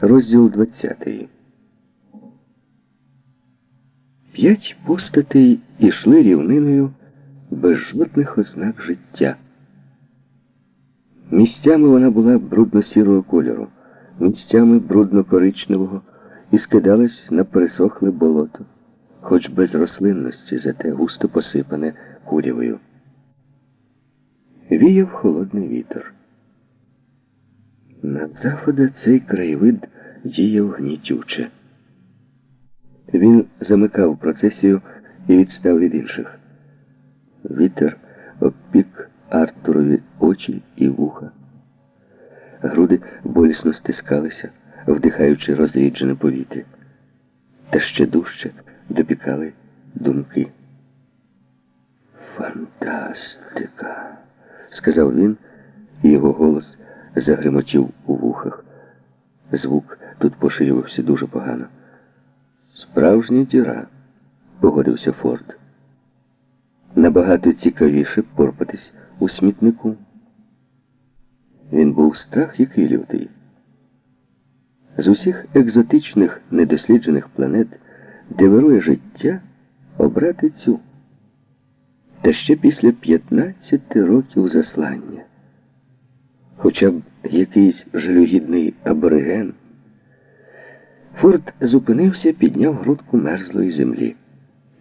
Розділ 20. П'ять постатей ішли рівниною без жодних ознак життя. Місцями вона була брудно-сірого кольору, місцями брудно-коричневого і скидалась на пересохле болото, хоч без рослинності, зате густо посипане курявою. Віяв холодний вітер. Над захода цей краєвид діяв гнітюче. Він замикав процесію і відстав від інших. Вітер обпік Артурові очі і вуха. Груди болісно стискалися, вдихаючи розріджене повітря. Та ще дужче допікали думки. Фантастика, сказав він, і його голос загримотів у вухах. Звук тут поширювався дуже погано. Справжня діра, погодився Форд. Набагато цікавіше порпатись у смітнику. Він був страх який лютий. З усіх екзотичних недосліджених планет, де вирує життя, обрати цю. Та ще після 15 років заслання. Хоча б якийсь жалюгідний абориген. Форд зупинився, підняв грудку мерзлої землі.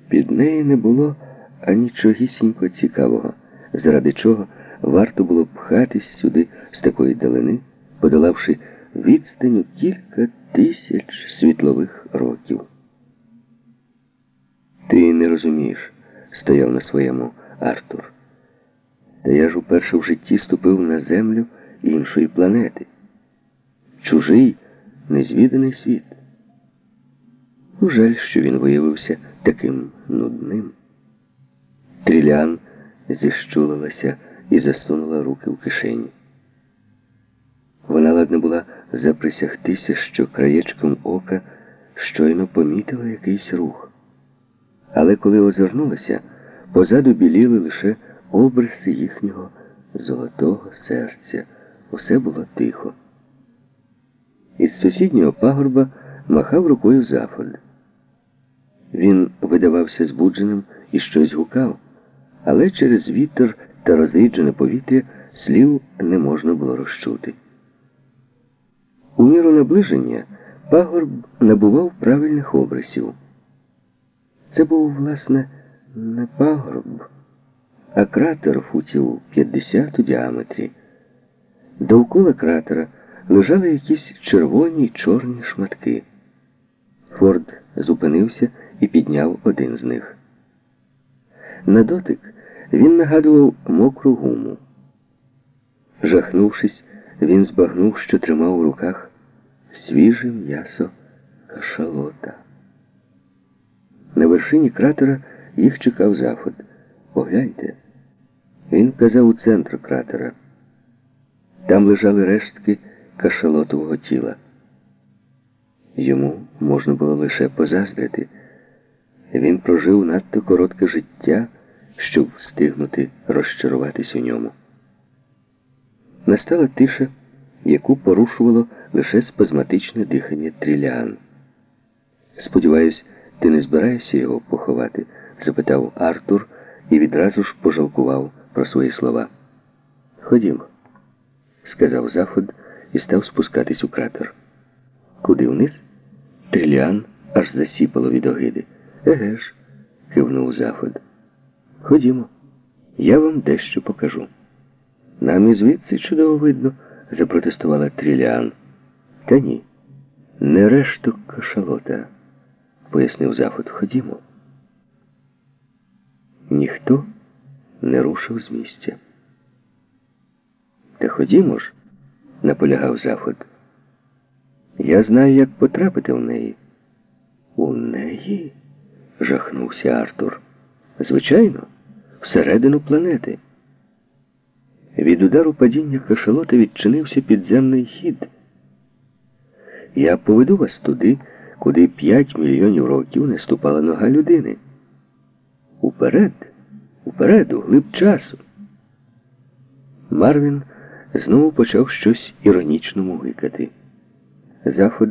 Під неї не було анічогісінько цікавого, заради чого варто було пхатись сюди з такої далини, подолавши відстаню кілька тисяч світлових років. Ти не розумієш, стояв на своєму Артур. Та я ж уперше в житті ступив на землю іншої планети. Чужий, незвіданий світ. Жаль, що він виявився таким нудним. Трілян зіщулилася і засунула руки в кишені. Вона ладна була заприсягтися, що краєчком ока щойно помітила якийсь рух. Але коли озирнулася, позаду біліли лише обриси їхнього золотого серця. Усе було тихо. Із сусіднього пагорба махав рукою зафод. Він видавався збудженим і щось гукав, але через вітер та розріджене повітря слів не можна було розчути. У міру наближення пагорб набував правильних обрисів. Це був, власне, не пагорб, а кратер футів 50 у діаметрі. Довкола кратера лежали якісь червоні й чорні шматки. Форд зупинився і підняв один з них. На дотик він нагадував мокру гуму. Жахнувшись, він збагнув, що тримав у руках свіже м'ясо кашалота. На вершині кратера їх чекав заход. Погляньте, він казав у центр кратера. Там лежали рештки кашалотового тіла. Йому можна було лише позаздрити. Він прожив надто коротке життя, щоб встигнути розчаруватись у ньому. Настала тиша, яку порушувало лише спазматичне дихання трілян. Сподіваюсь, ти не збираєшся його поховати? запитав Артур і відразу ж пожалкував про свої слова. Ходімо, сказав Зафод і став спускатись у кратер. Куди вниз? Трілян аж засіпало від огиди. Еге ж, кивнув Зафод. Ходімо, я вам дещо покажу. Нам і звідси чудово видно, запротестувала Тріліан. Та ні, не решток кашалота, пояснив Зафод. Ходімо. Ніхто не рушив з місця. Ходімо ж, наполягав Зафод. Я знаю, як потрапити в неї. У неї? жахнувся Артур. Звичайно, всередину планети. Від удару падіння кашалота відчинився підземний хід. Я поведу вас туди, куди п'ять мільйонів років не ступала нога людини. Уперед, уперед, у глиб часу. Марвін знову почав щось іронічно мугикати. Заход